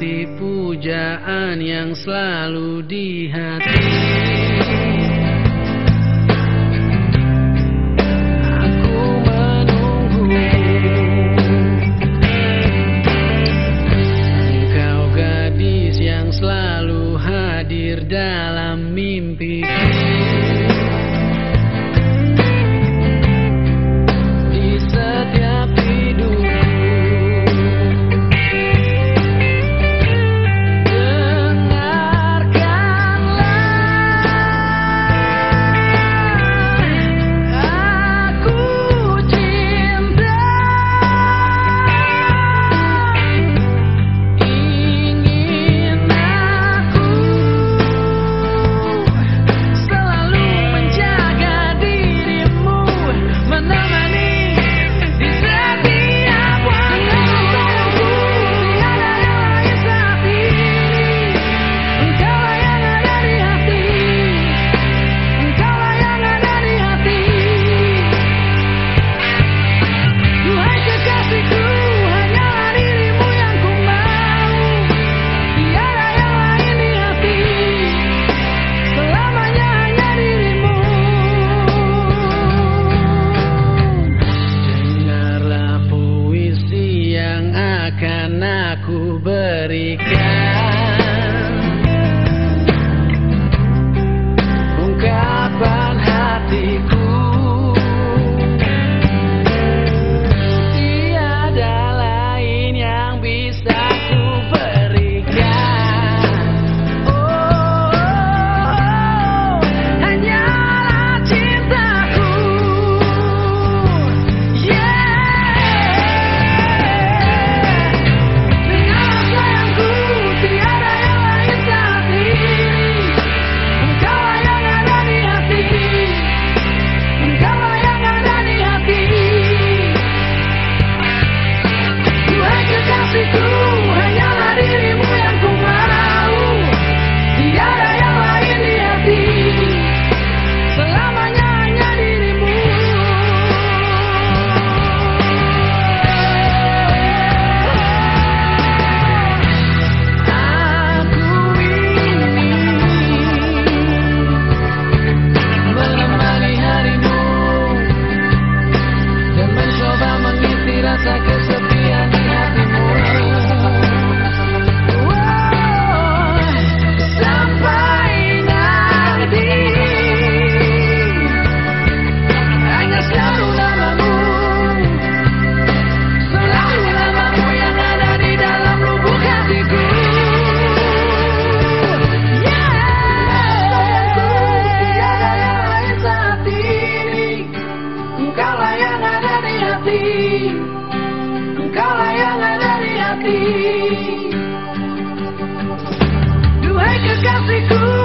kasih pujaan yang selalu di hati. Aku menunggu. Engkau gadis yang selalu hadir dan aku berikan. be cool.